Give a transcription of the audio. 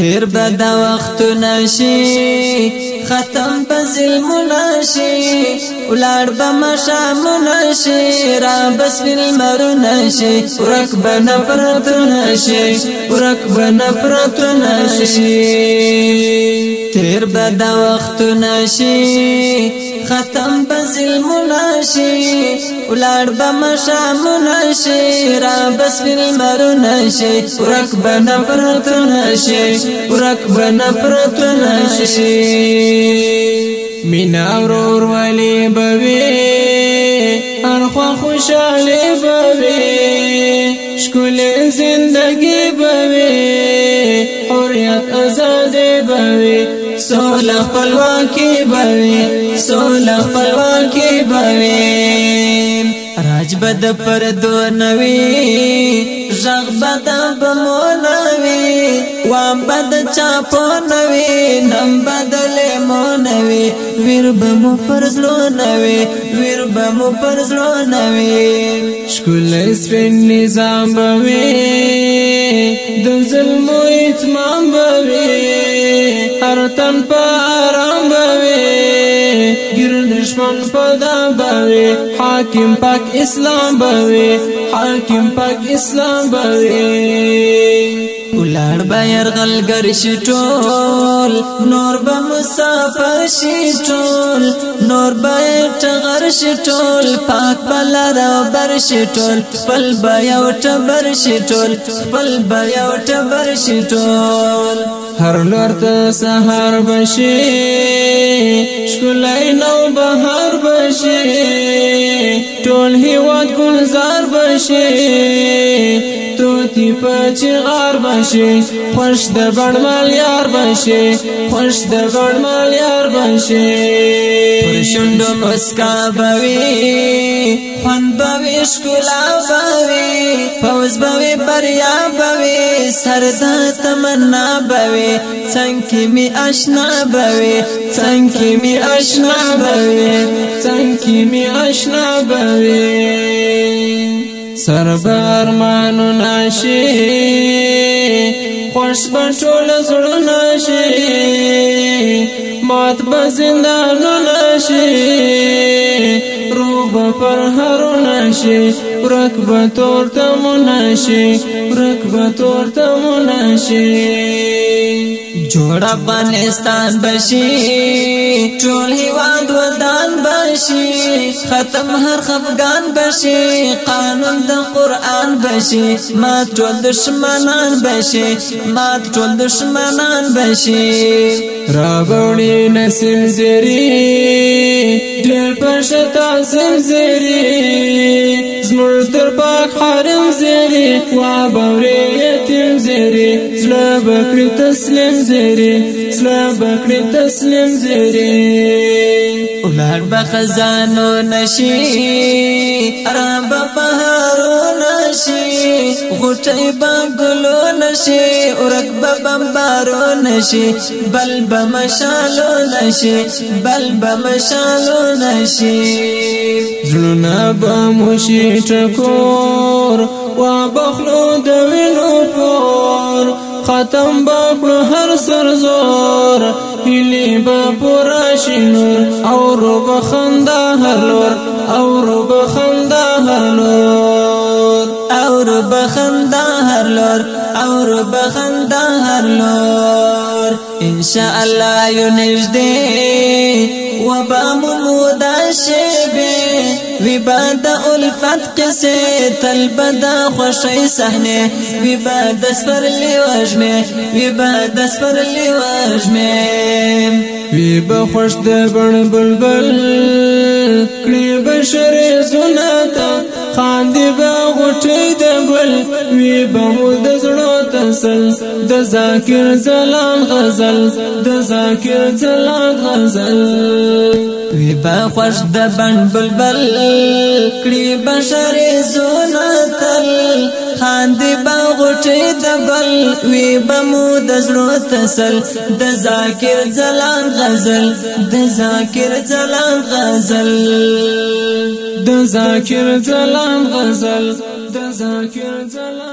تیر بدا وخت نشي ختم بزل مناشي ولار بمشا مناشي را بس بالمرناشي ورك بنفرت ناشي ورك بنفرت ناشي تیر بدا وخت ناشي ختم بزل مناشي ولار بمشا مناشي را بس بالمرناشي ورك بنفرت ناشي ورك بنفرت ناشي شي مینا ورور ولی بوي ارخوا خوشاله بوي شکول زندگی بوي حریت آزادې بوي سوله خپلواکي بوي سوله خپلواکي بوي راج بد پر دو نوي ژغ بد بمونه وام بد چا پونوي نم بدل مونوي ویر بمو پرزلو نوي ویر بمو پرزلو نوي شکول سپین نظام بوي د ظلم اتمام بوي هر تن په آرام بوي ګر دشمن پدا بوي حاکم پاک اسلام بوي حاکم پاک اسلام بوي ولړ بایر غلګر شي ټول نور به مسافر شي ټول نور به ټغر شي ټول پاک بلر بر شي ټول خپل به یو ټبر شي ټول خپل به یو ټبر شي ټول هر لور ته سحر بشي شکلای نو بهار بشي ټول هیواد ګلزار بشي دی پچ غار بشي خوش د بړمل یار بشي خوش د بړمل یار بشي پر شوندو مسکا بوي خوند بوي شکلا بوي فوز بوي بریا بوي سردا تمنا بوي څنګه می آشنا بوي څنګه می آشنا بوي څنګه می آشنا بوي سر بارمانو ناشي خوش بټول زړه ناشي مات به زندانو ناشي روح به پر هرو ناشي ورک به تور تمو ناشي ورک به تور تمو ناشي جوړ افغانستان بشي ټول هیواد بشي ختم هر خفغان بشي قانون د قران بشي ما ټول دشمنان بشي ما ټول دشمنان بشي راوړي نسل زری ډېر پښتا سم زری زمر تر پاک حرم زری وا بوري یتیم زری زلا بکری تسلیم زری زلا بکری تسلیم زری لړ بخزانو پهارو نشی، بهارو با غټي نشی نشی ورک بمبارو نشی بل مشالو نشی بل بمشالو نشی با موشی تکور و بخلو د پور ختم با هر سر زور هلی با پراشنو او رو بخنده هلور او رو بخنده هلور او رو بخنده هلور او رو بخنده هلور ان شاء الله یو نږدې و با مو دشه وی باد الفت قصه تل بدا خوشی صحنه وی باد سفر لیواجمه وی باد سفر لیواجمه وی بخوش د بن بلبل كري بشر زناتا خاندي با غټي د ګل وی بمو د زړه تسل غزل د زلان غزل وی با خوش د بند بلبل کړي بشر زونه تل خاندې با غټې د بل وی بمو د زړه تسل د ذاکر زلان غزل د ذاکر زلان غزل د ذاکر زلان غزل د ذاکر زلان